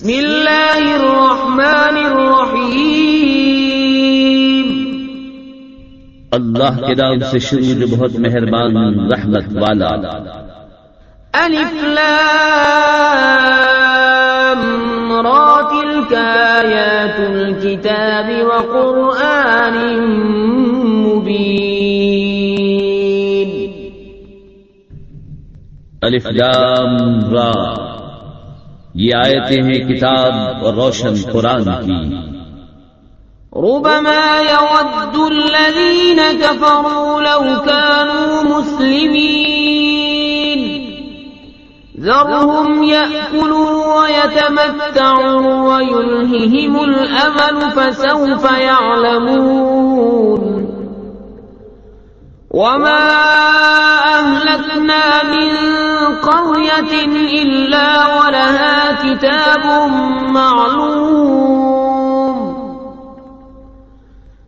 بسم اللہ الرحمن الرحیم اللہ کے نام سے شروع جو بہت مہربان رحمت والا۔ الف لام را تلك آیات الكتاب وقرآن مبین۔ الف لام را۔ یہ آیتیں ہیں کتاب اور روشن قرآن کی۔ ربما يود الذين كفروا لو كانوا مسلمين. ذرهم يأكلوا ويتمتعوا ويلههم الأمل فسوف يعلمون. وما أهلكنا من قرية إلا ولها كتاب معلوم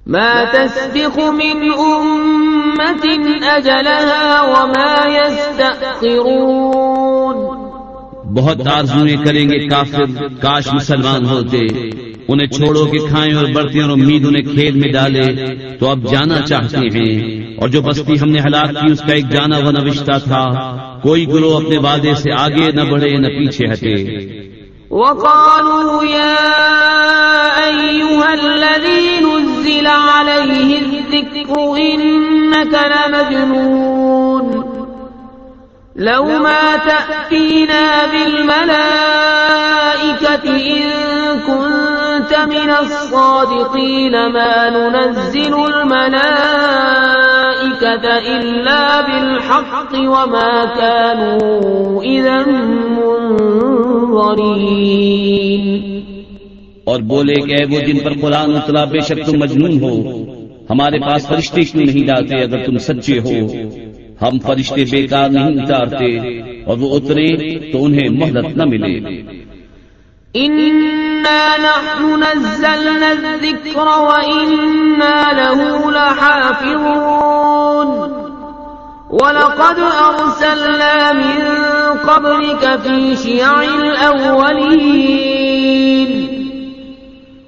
ما تسبق من أمة أجلها وما يستأخرون بہت آرزویں کریں گے کافر، کاش مسلمان ہوتے۔ انہیں چھوڑو کہ کھائیں اور بڑھتے اور امید انہیں کھیل میں ڈالے۔ تو اب جانا چاہتے ہیں۔ اور جو بستی ہم نے ہلاک کی، اس کا ایک جانا و نوشتہ تھا۔ کوئی گروہ اپنے وعدے سے آگے نہ بڑھے، نہ پیچھے ہٹے۔ وقالوا يا أيها الذي نزل عليه الذكر إنك لمجنون۔ لو ما تأتينا بالملائكة إن كنت من الصادقين ما ننزل الملائكة إلا بالحق وما كانوا إذا منظرين. اور بولے کہ وہ جن پر قرآن اترا بے شک تم مجنون ہو ہمارے پاس فرشتے کیوں نہیں ڈالتے اگر تم سچے ہو؟ ہم فرشتے بیکار نہیں اتارتے اور وہ اترے تو انہیں مہلت نہ ملے۔ نحن نزلنا الذكر وإنا له لحافظون ولقد أرسلنا من قبلك في شيع الأولين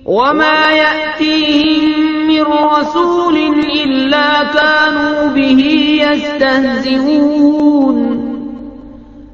وما يأتيهم من رسول إلا كانوا به يستهزئون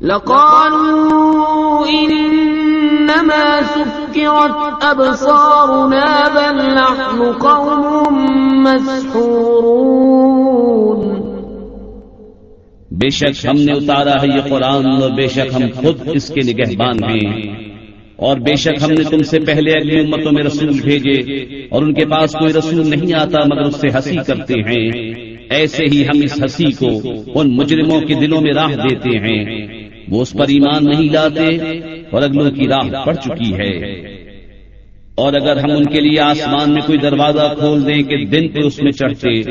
لقالوا إنما سكرت أبصارنا بل نحن قوم مسحورون. بے شک ہم نے اتارا ہے یہ قرآن اور بے شک ہم خود اس کے نگہبان ہیں۔ اور بے شک ہم نے تم سے پہلے اگلی امتوں میں رسول بھیجے اور ان کے پاس کوئی رسول نہیں آتا مگر اس سے ہنسی کرتے ہیں۔ ایسے ہی ہم اس ہنسی کو ان مجرموں کے دلوں میں راہ دیتے ہیں۔ وہ اس پر ایمان نہیں لاتے اور اگلوں کی راہ پڑ چکی ہے۔ اور اگر ہم ان کے لیے آسمان میں کوئی دروازہ کھول دیں کہ دن پہ اس میں چڑھتے،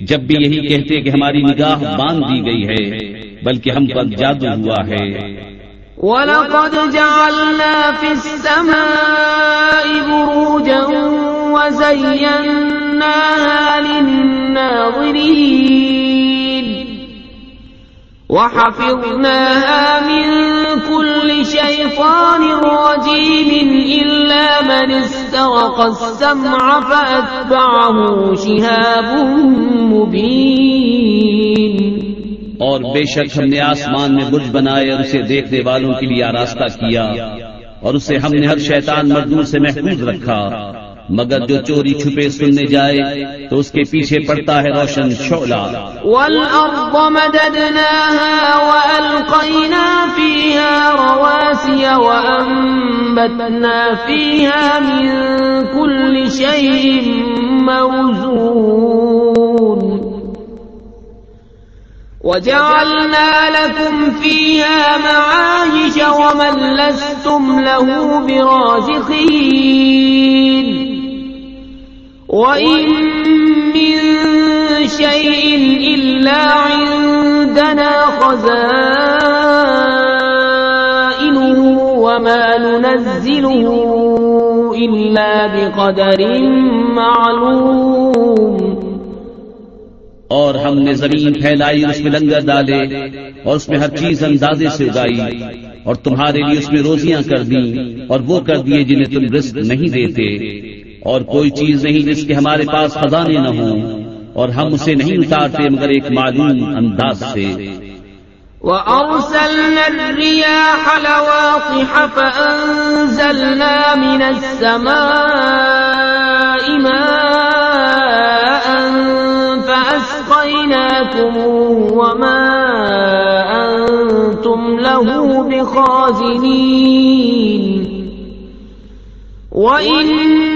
جب بھی یہی کہتے کہ ہماری نگاہ باندھ دی گئی ہے، بلکہ ہم پر جادو ہوا ہے۔ وَلَقَدْ جَعَلْنَا فِي السَّمَاءِ بُرُوجًا وَزَيَّنَّاهَا لِلنَّاظِرِينَ وحفظناها من كل شيطان رجيم إلا من استرق السمع فأتبعه شهاب مبين. اور بے شک ہم نے آسمان میں برج بنائے اور اسے دیکھنے والوں کے لیے آراستہ کیا اور اسے ہم نے ہر شیطان مردوں سے محفوظ رکھا۔ مگر جو چوری چھپے سننے جائے تو اس کے پیچھے پڑتا ہے روشن شعلہ۔ والأرض مددناها وألقينا فيها رواسي وأنبتنا فيها من كل شيء موزون وجعلنا لكم فيها معايش ومن لستم له برازقين. وإن من شيء إلا عندنا خزائنه وما ننزله إلا بقدر معلوم اور ہم نے زمین پھیلائی، اس میں لنگر ڈالے اور اس میں ہر چیز اندازے سے اگائی اور تمہارے لیے اس میں روزیاں کر دیں اور وہ کر دیے جنہیں تم رزق نہیں دیتے۔ اور کوئی چیز نہیں جس کے ہمارے پاس خزانے نہ ہوں، اور ہم اسے نہیں اتارتے مگر ایک معلوم انداز سے۔ وأرسلنا الرياح لواقح فأنزلنا من السماء ماء فأسقيناكم وما أنتم له بخازنين۔ وإن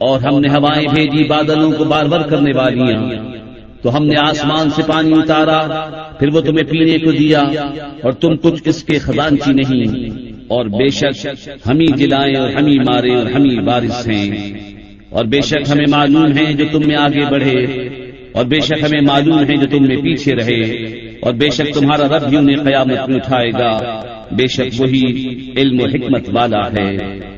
اور ہم نے ہوائیں بھیجی بادلوں کو بار بار کرنے والیاں۔ تو ہم نے آسمان سے پانی اتارا، پھر وہ تمہیں پینے کو دیا اور تم کچھ اس کے خزانچی نہیں۔ اور بے شک ہم ہی جلائیں اور ہم ہی مارے اور ہم ہی بارش ہیں۔ اور بے شک ہمیں معلوم ہے جو تم میں آگے بڑھے۔ اور بے شک ہمیں معلوم ہے جو تم میں پیچھے رہے۔ اور بے شک تمہارا رب بھی انہیں قیامت میں اٹھائے گا۔ بے شک وہی علم و حکمت والا ہے۔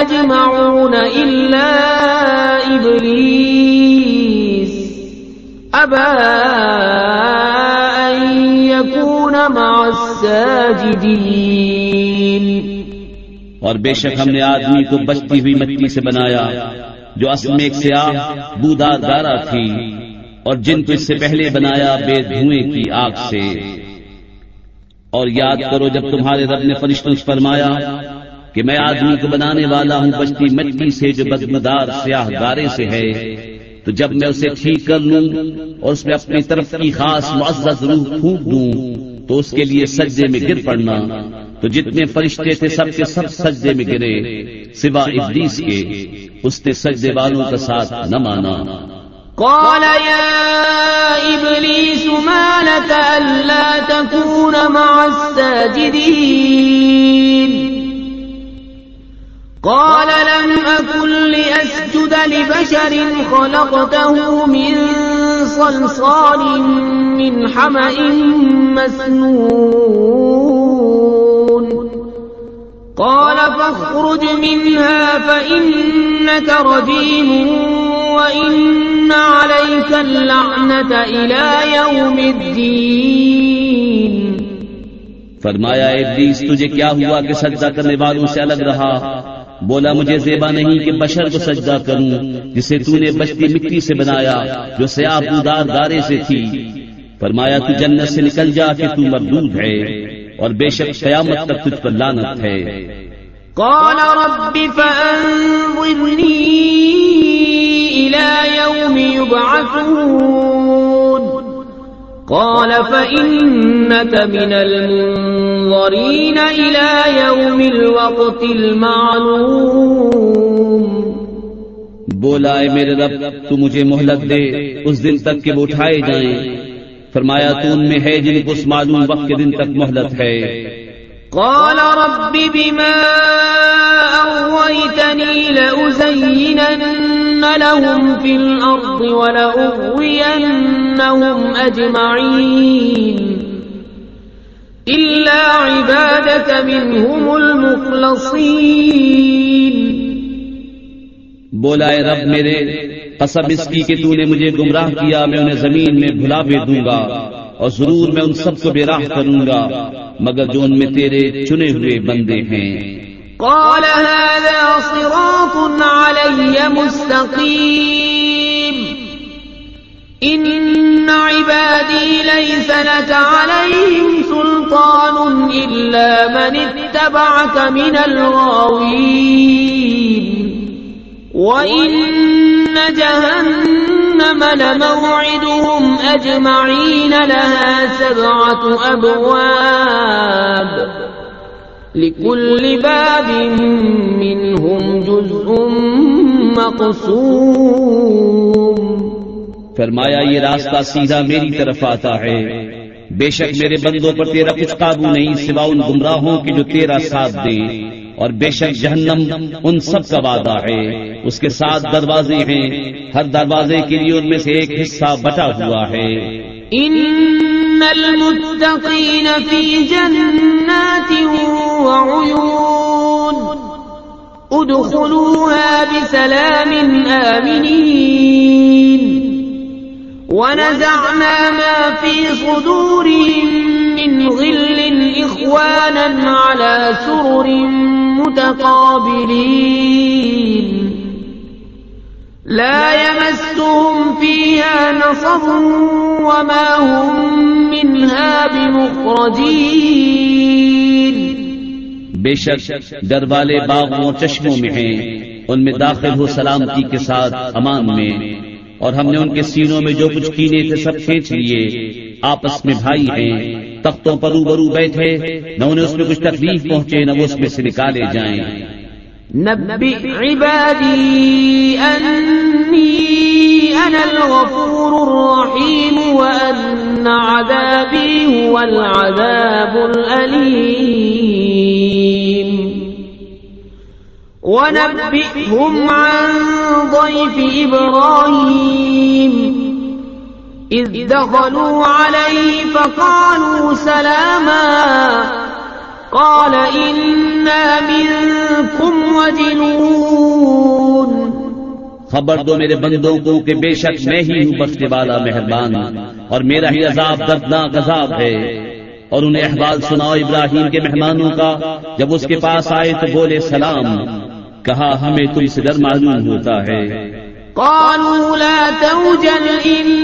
أجمعون إلا إبليس أبى أن يكون مع الساجدين اور بے شک ہم نے آدمی کو بچتی ہوئی مٹی سے بنایا، جو اصل میں ایک سیاہ بودار گارا تھی، اور جن کو اس سے پہلے بنایا بے دھوئیں کی آگ سے۔ اور یاد کرو جب تمہارے رب نے فرشتوں فرمایا کہ میں آدمی کو بنانے والا ہوں بچتی مٹی سے جو بدمدار سیاہ گارے سے ہے۔ تو جب میں اسے ٹھیک کر لوں اور اس میں اپنی طرف کی خاص معزز روح پھونک دوں، تو اس کے لیے سجدے میں گر پڑنا۔ تو جتنے فرشتے تھے، سب کے سب سجدے میں گرے، سوا ابلیس کے۔ اس نے سجدے والوں کا ساتھ نہ مانا۔ قال يا إبليس ما لك ألا تكون مع الساجدين؟ قال لم أكن لأسجد لبشر خلقته من صلصال من حمأ مسنون. قال فاخرج منها فإنك رجيم وإن عليك اللعنة إلى يوم الدين. فرمایا ابلیس تجھے کیا ہوا کہ سجدہ کرنے والوں سے الگ رہا؟ بولا مجھے زیبا نہیں کہ بشر کو سجدہ کروں، جسے تو نے بچتی مٹی سے بنایا، جو سیاہ بودار دارے سے تھی۔ فرمایا، تو جنت سے نکل جا کہ تو مردود ہے، اور بے شک قیامت تک تجھ پر لانت ہے۔ قال رب فأنظرني إلى يوم يبعثون۔ قال فإنك من المنظرين إلى يوم الوقت المعلوم. بولا، اے میرے رب، تو مجھے مہلت دے، اس دن تک کہ وہ اٹھائے جائیں۔ فرمایا، تو ان میں ہے جن کو اس معلوم وقت کے دن تک مہلت ہے۔ قال رب بما أغويتني لأزينن لهم في الأرض ولأغوينهم أجمعين. إلا عبادك منهم المخلصين. بولا اے رب میرے، قسم اس کی کہ تو نے مجھے گمراہ کیا، میں انہیں زمین میں بھلا بھی دوں گا۔ اور ضرور میں ان سب کو بے راہ کروں گا، مگر جو ان میں تیرے چنے ہوئے بندے ہیں۔ قال هذا صراط علي مستقيم۔ إن عبادي ليس لك عليهم سلطان إلا من اتبعك من الغاوين۔ وإن جهنم لموعدهم أجمعين لها سبعة أبواب لكل باب منهم جزء مقسوم فرمایا، یہ راستہ سیدھا میری طرف آتا ہے۔ بے شک میرے بندوں پر تیرا کچھ قابو نہیں، سوا ان گمراہوں کی جو تیرا ساتھ دیں اور بے شک جہنم ان سب کا وعدہ ہے۔ اس کے ساتھ دروازے ہیں۔ ہر دروازے کے لیے ان میں سے ایک حصہ بٹا ہوا ہے۔ إن المتقين في جنات وعيون ادخلوها بسلام آمنين ونزعنا ما في صدورهم من غل۔ إخوانا على سرر متقابلين. لا يمسهم فيها نصب وما هم منها بمخرجين. بے شک ڈر والے باغوں چشموں میں ہیں، ان میں داخل ہو سلامتی کے ساتھ امان میں، اور ہم نے ان کے سینوں میں جو کچھ کینے تھے سب کھینچ لیے۔ آپس میں بھائی ہیں، تختوں پر روبرو بیٹھے، نہ انہیں اس میں کچھ تکلیف پہنچے، نہ وہ اس میں سے نکالے جائیں۔ نبئ عبادي أني أنا الغفور الرحيم وأن عذابي هو العذاب الأليم ونبئهم عن ضيف إبراهيم إذ دخلوا عليه فقالوا سلاما. قال إنا منكم وجنون. خبر دو میرے بندوں کو کہ بے شک میں ہی ہوں بخشنے والا مہربان اور میرا ہی عذاب دردناک عذاب ہے۔ اور انہیں احوال سناؤ ابراہیم کے مہمانوں کا جب اس کے پاس آئے تو بولے سلام۔ کہا ہمیں تم سے ڈر معلوم ہوتا ہے۔ قالوا لا توجل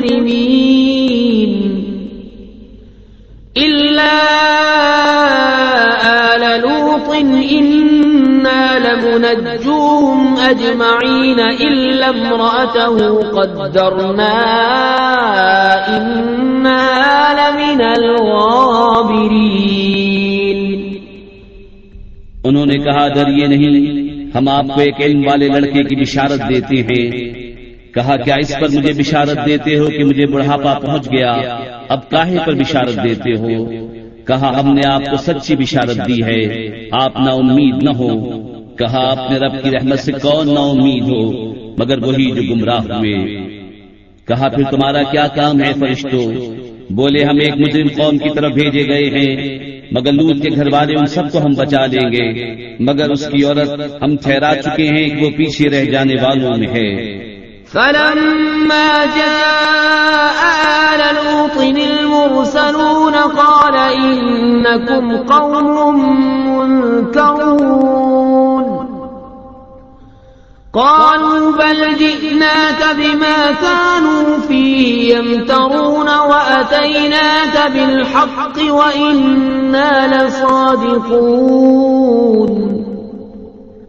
مجرمين إلا آل لوط إنا لمنجوهم أجمعين إلا امرأته قدرنا إنها لمن الغابرين انہوں نے کہا ڈر یہ نہیں، ہم آپ کو ایک علم والے لڑکے کی بشارت دیتے ہیں۔ کہا کیا اس پر مجھے بشارت دیتے ہو کہ مجھے بڑھاپا پہنچ گیا؟ اب کاہے پر بشارت دیتے ہو؟ کہا ہم نے آپ کو سچی بشارت دی ہے، آپ نا امید نہ ہو۔ کہا اپنے رب کی رحمت سے کون نا امید ہو؟ مگر وہی جو گمراہ ہوئے۔ کہا پھر تمہارا کیا کام ہے فرشتوں بولے ہم ایک مجرم قوم کی طرف بھیجے گئے ہیں۔ مگر لوت کے گھر والے ان سب کو ہم بچا لیں گے۔ مگر اس کی عورت ہم ٹھہرا چکے ہیں کہ وہ پیچھے رہ جانے والوں میں ہے۔ فلما جاء آل لوط المرسلون قال إنكم قوم منكرون. قالوا بل جئناك بما كانوا فيه يمترون وأتيناك بالحق وإنا لصادقون.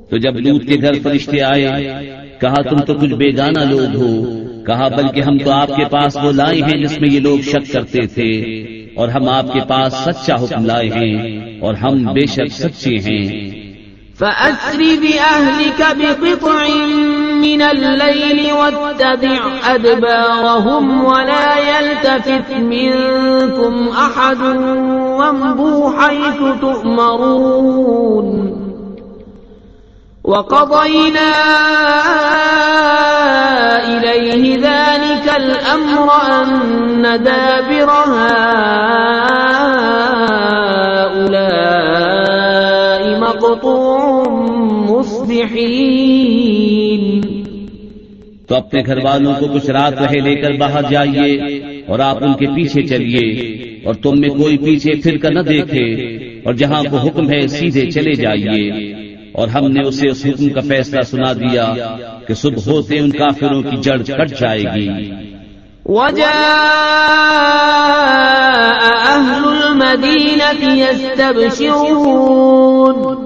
تو جب لوت کے گھر فرشتے آئے کہا، تم تو کچھ بیگانہ لوگ ہو. کہا، بلکہ ہم تو آپ کے پاس وہ لائے ہیں جس میں یہ لوگ شک کرتے تھے اور ہم آپ کے پاس سچا حکم لائے ہیں اور ہم بے شک سچے ہیں۔ فأسر بأهلك بقطع من الليل واتبع أدبارهم ولا يلتفت منكم أحد وامضوا حيث تؤمرون۔ وقضينا إليه ذلك الأمر أن دابر هؤلاء مقطوع مصبحين. تو اپنے گھر والوں کو کچھ رات رہے لے کر باہر جائیے اور آپ ان کے پیچھے چلیے اور تم میں کوئی پیچھے پھر کر نہ دیکھے اور جہاں کو حکم ہے سیدھے چلے جائیے۔ اور ہم نے اسے اس حکم کا فیصلہ سنا دیا کہ صبح ہوتے ان کافروں کی جڑ کٹ جائے گی۔ أهل المدينة يستبشرون۔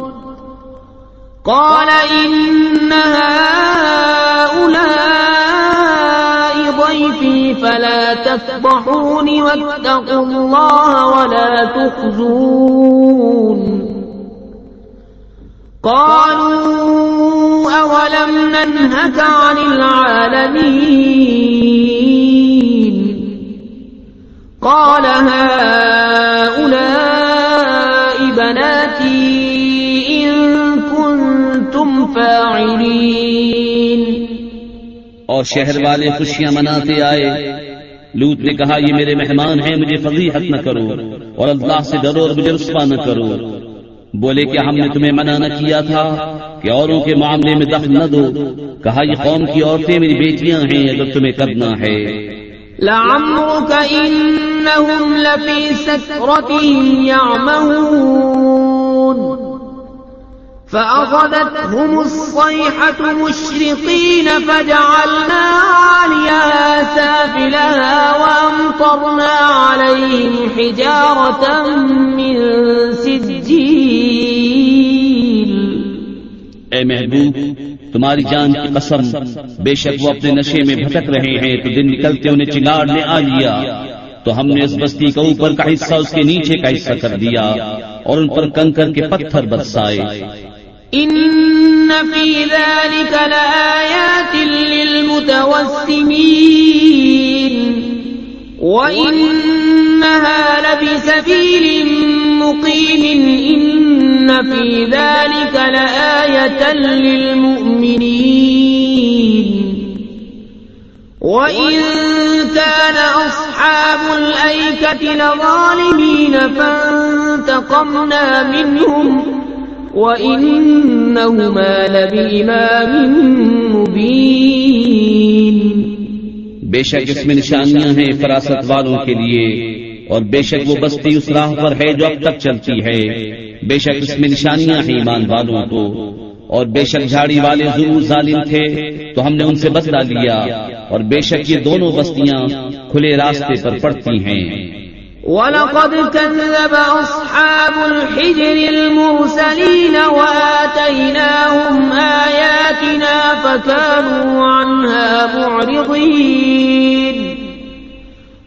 قال إن هؤلاء ضيفي فلا تفضحوني واتقوا الله ولا تخزون۔ قالوا أولم ننهك عن العالمين؟ قال هؤلاء بناتي إن كنتم فاعلين. اور شہر والے خوشیاں مناتے آئے، لوت نے کہا، یہ میرے مہمان ہیں، مجھے فضیحت نہ کرو اور اللہ سے ڈرو اور مجھے رسوا نہ کرو۔ بولے کہ ہم نے تمہیں منع نہ کیا تھا کہ اوروں کے معاملے میں دخل نہ دو۔ کہا، یہ قوم کی عورتیں میری بیٹیاں ہیں، اگر تمہیں کرنا ہے۔ لعمرك إنهم لفي سكرتهم يعمهون فأخذتهم الصيحة مشرقين فجعلنا عليها سافلها وأمطرنا عليهم حجارة من سجيل. اے محبوب، تمہاری جان کی قسم، بے شک وہ اپنے نشے میں بھٹک رہے ہیں، تو دن نکلتے انہیں چنگاڑ نے آ لیا۔ تو ہم نے اس بستی کا اوپر کا حصہ اس کے نیچے کا حصہ کر دیا اور ان پر کنکر کے پتھر برسائے۔ إن في ذلك لآيات للمتوسمين وإنها لبسبيل مقيم إن في ذلك لآية للمؤمنين وإن كان أصحاب الأيكة لظالمين فانتقمنا منهم وَإِنَّهُمَا لَبِإِمَامٍ مُبِينٍ بے شک اس میں نشانیاں ہیں فراست والوں کے لیے، اور بے شک وہ بستی اس راہ پر ہے جو اب تک چلتی ہے۔ بے شک اس میں نشانیاں ہیں ایمان والوں کو، اور بے شک جھاڑی والے ضرور ظالم تھے، تو ہم نے ان سے بدلا لیا۔ اور بے شک یہ دونوں بستیاں کھلے راستے پر پڑتی ہیں۔ وَلَقَدْ كَذَّبَ أَصْحَابُ الْحِجْرِ الْمُرْسَلِينَ وَآتَيْنَاهُمْ آيَاتِنَا فَكَانُوا عَنْهَا مُعْرِضِينَ.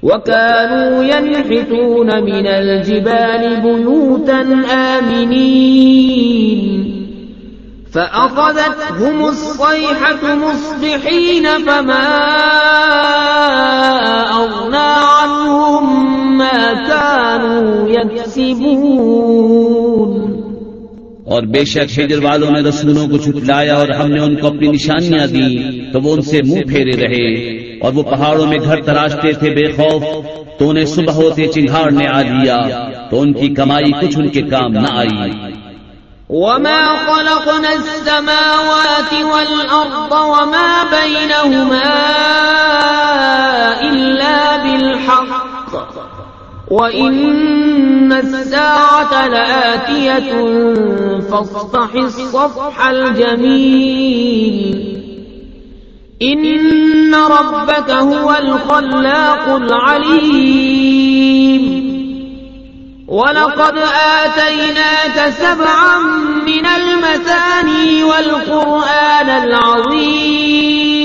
وَكَانُوا يَنْحِتُونَ مِنَ الْجِبَالِ بُيُوتًا آمِنِينَ. فأخذتهم الصيحة مصبحين فما أغنى عنهم ما كانوا يكسبون۔ اور بے شک ہجر والوں نے رسولوں کو چھٹلایا اور ہم نے ان کو اپنی نشانیاں دی تو وہ ان سے منہ پھیرے رہے۔ اور وہ پہاڑوں میں گھر تراشتے تھے بے خوف تو انہیں صبح ہوتے چنگاڑ نے آ لیا تو ان کی کمائی کچھ ان کے کام نہ آئی۔ وما خلقنا السماوات والأرض وما بينهما إلا وإن الساعة لآتية فاصفح الصفح الجميل إن ربك هو الخلاق العليم ولقد آتيناك سبعا من المثاني والقرآن العظيم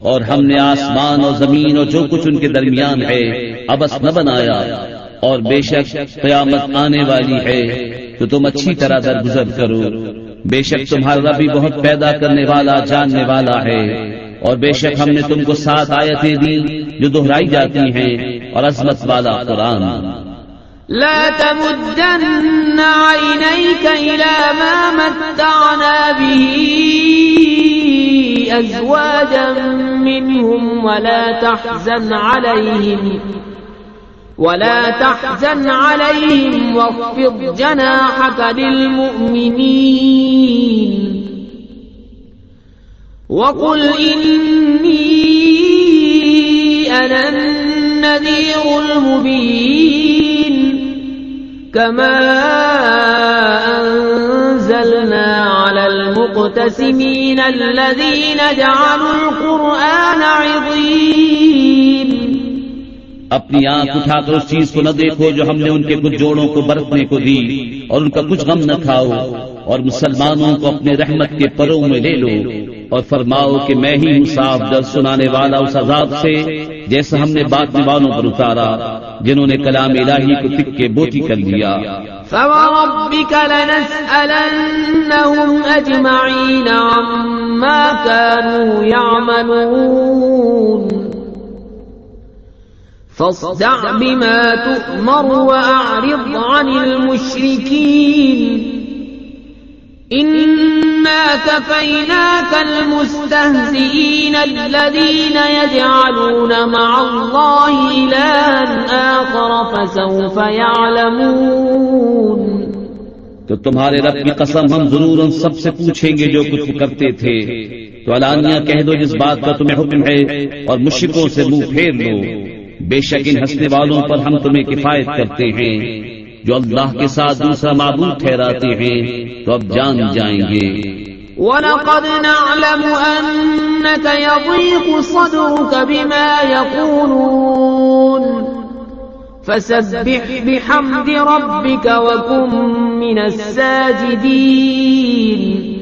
اور ہم نے آسمان اور زمین اور جو کچھ ان کے درمیان ہے، ابس نہ بنایا۔ اور بے شک قیامت آنے والی ہے، تو تم اچھی طرح درگزر کرو۔ بے شک تمہارا بھی بہت پیدا کرنے والا، جاننے والا ہے۔ اور بے شک ہم نے تم کو سات آیتیں دی جو دہرائی جاتی ہیں اور عظمت والا قرآن۔ لا تمدن عينيك إلى ما متعنا به۔ أزواجا منهم ولا تحزن عليهم ولا تحزن عليهم واخفض جناحك للمؤمنين وقل إني أنا النذير المبين كما أنت أنزلنا على المقتسمين الذين جعلوا القرآن عظيم. اپنی آنکھ اٹھا کر اس چیز کو نہ دیکھو جو ہم نے ان کے کچھ جوڑوں کو برتنے کو دی اور ان کا کچھ غم نہ کھاؤ اور مسلمانوں کو اپنے رحمت کے پروں میں لے لو اور فرماؤ کہ میں ہی ہوں صاف در سنانے والا اس عذاب سے جیسا ہم نے بات والوں پر اتارا، جنہوں نے کلام الہی کو تک کے بوتی کر لیا۔ فوربك لنسألنهم أجمعين عما كانوا يعملون. فاصدع بما تؤمر وأعرض عن المشركين. إنا كفيناك المستهزئين الذين يجعلون مع الله إلها آخر فسوف يعلمون تو تمہارے رب کی قسم ہم ضرور ان سب سے پوچھیں گے جو کچھ کرتے تھے۔ تو علانیہ کہہ دو جس بات کا تمہیں حکم ہے اور مشرکوں سے منہ پھیر لو۔ بے شک ان ہنسنے والوں پر ہم تمہیں کفایت کرتے ہیں۔ جو اللہ کے ساتھ دوسرا معبود ٹھہراتے ہیں، تو اب جان جائیں گے۔ ولقد نعلم أنك يضيق صدرك بما يقولون۔ فسبح بحمد ربك وكن من الساجدين۔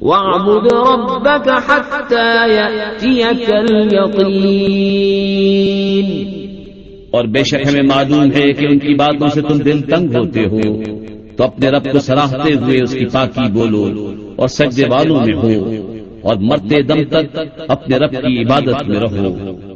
واعبد ربك حتى يأتيك اليقين۔ اور بے شک ہمیں معلوم ہے کہ ان کی باتوں سے تم دل تنگ ہوتے ہو۔ تو اپنے رب کو سراہتے ہوئے اس کی پاکی بولو اور سجدے والوں میں ہو اور مرتے دم تک اپنے رب کی عبادت میں رہو۔